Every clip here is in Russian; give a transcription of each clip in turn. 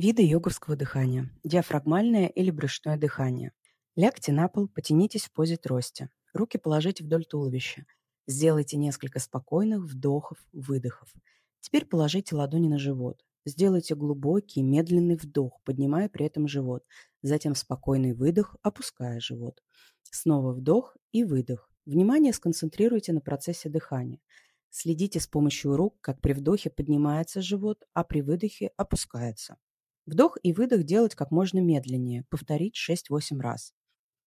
Виды йоговского дыхания. Диафрагмальное или брюшное дыхание. Лягте на пол, потянитесь в позе трости. Руки положите вдоль туловища. Сделайте несколько спокойных вдохов, выдохов. Теперь положите ладони на живот. Сделайте глубокий, медленный вдох, поднимая при этом живот. Затем спокойный выдох, опуская живот. Снова вдох и выдох. Внимание сконцентрируйте на процессе дыхания. Следите с помощью рук, как при вдохе поднимается живот, а при выдохе опускается. Вдох и выдох делать как можно медленнее, повторить 6-8 раз.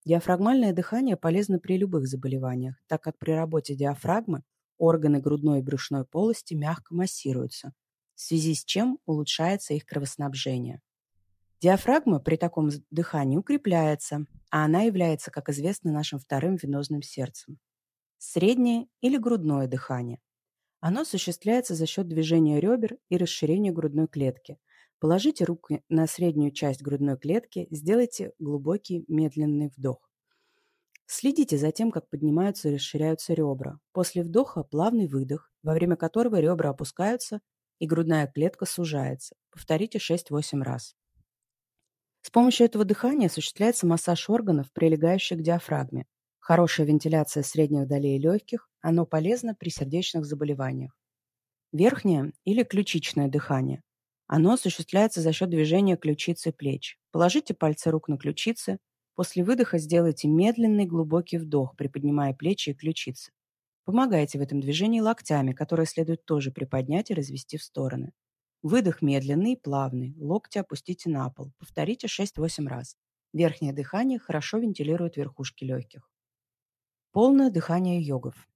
Диафрагмальное дыхание полезно при любых заболеваниях, так как при работе диафрагмы органы грудной и брюшной полости мягко массируются, в связи с чем улучшается их кровоснабжение. Диафрагма при таком дыхании укрепляется, а она является, как известно, нашим вторым венозным сердцем. Среднее или грудное дыхание. Оно осуществляется за счет движения ребер и расширения грудной клетки – Положите руки на среднюю часть грудной клетки, сделайте глубокий медленный вдох. Следите за тем, как поднимаются и расширяются ребра. После вдоха плавный выдох, во время которого ребра опускаются и грудная клетка сужается. Повторите 6-8 раз. С помощью этого дыхания осуществляется массаж органов, прилегающих к диафрагме. Хорошая вентиляция средних долей легких, оно полезно при сердечных заболеваниях. Верхнее или ключичное дыхание. Оно осуществляется за счет движения ключицы плеч. Положите пальцы рук на ключицы. После выдоха сделайте медленный глубокий вдох, приподнимая плечи и ключицы. Помогайте в этом движении локтями, которые следует тоже приподнять и развести в стороны. Выдох медленный и плавный. Локти опустите на пол. Повторите 6-8 раз. Верхнее дыхание хорошо вентилирует верхушки легких. Полное дыхание йогов.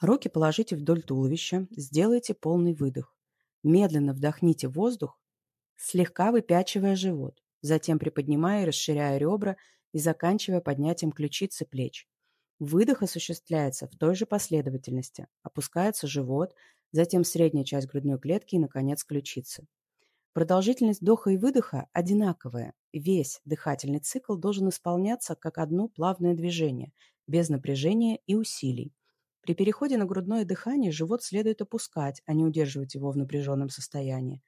Руки положите вдоль туловища, сделайте полный выдох. Медленно вдохните воздух, слегка выпячивая живот, затем приподнимая и расширяя ребра и заканчивая поднятием ключиц и плеч. Выдох осуществляется в той же последовательности. Опускается живот, затем средняя часть грудной клетки и, наконец, ключицы. Продолжительность вдоха и выдоха одинаковая. Весь дыхательный цикл должен исполняться как одно плавное движение, без напряжения и усилий. При переходе на грудное дыхание живот следует опускать, а не удерживать его в напряженном состоянии.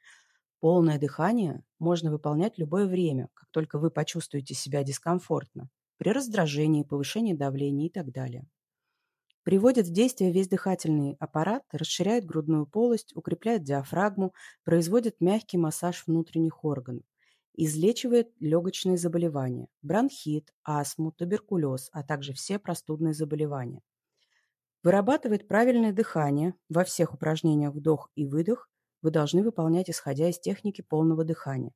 Полное дыхание можно выполнять любое время, как только вы почувствуете себя дискомфортно, при раздражении, повышении давления и так далее. Приводит в действие весь дыхательный аппарат, расширяет грудную полость, укрепляет диафрагму, производит мягкий массаж внутренних органов, излечивает легочные заболевания, бронхит, астму, туберкулез, а также все простудные заболевания. Вырабатывает правильное дыхание. Во всех упражнениях вдох и выдох вы должны выполнять, исходя из техники полного дыхания.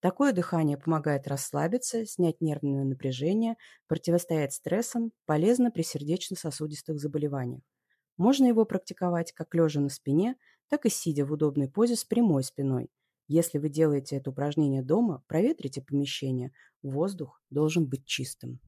Такое дыхание помогает расслабиться, снять нервное напряжение, противостоять стрессам, полезно при сердечно-сосудистых заболеваниях. Можно его практиковать как лежа на спине, так и сидя в удобной позе с прямой спиной. Если вы делаете это упражнение дома, проветрите помещение. Воздух должен быть чистым.